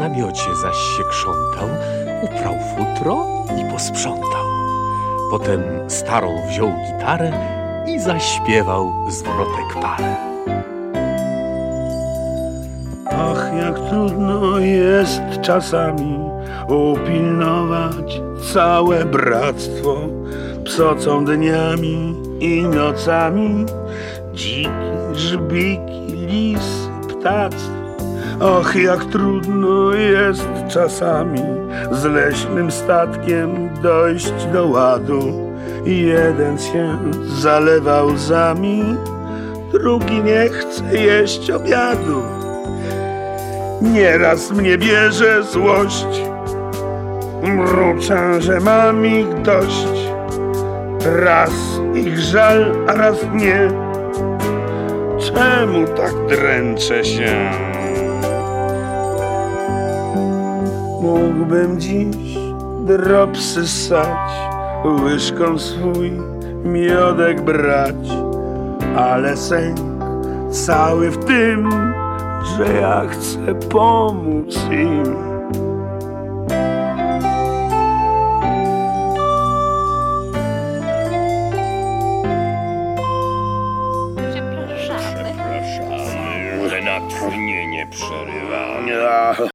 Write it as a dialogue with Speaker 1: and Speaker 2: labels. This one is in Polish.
Speaker 1: namiocie zaś się krzątał, uprał futro i posprzątał. Potem starą wziął gitarę i zaśpiewał zwrotek parę.
Speaker 2: Ach, jak trudno jest czasami upilnować całe bractwo. Psocą dniami i nocami, dziki, żbiki, lisy, ptactwo. Och, jak trudno jest czasami z leśnym statkiem dojść do ładu. Jeden się zalewa łzami, drugi nie chce jeść obiadu. Nieraz mnie bierze złość, mruczę, że mam ich dość. Raz ich żal, a raz nie. Czemu tak dręczę się? Mógłbym dziś dropsy sać, łyżką swój miodek brać, ale sęk cały w tym, że ja chcę pomóc im. Przepraszamy. Przepraszamy, że natchnienie przerywa.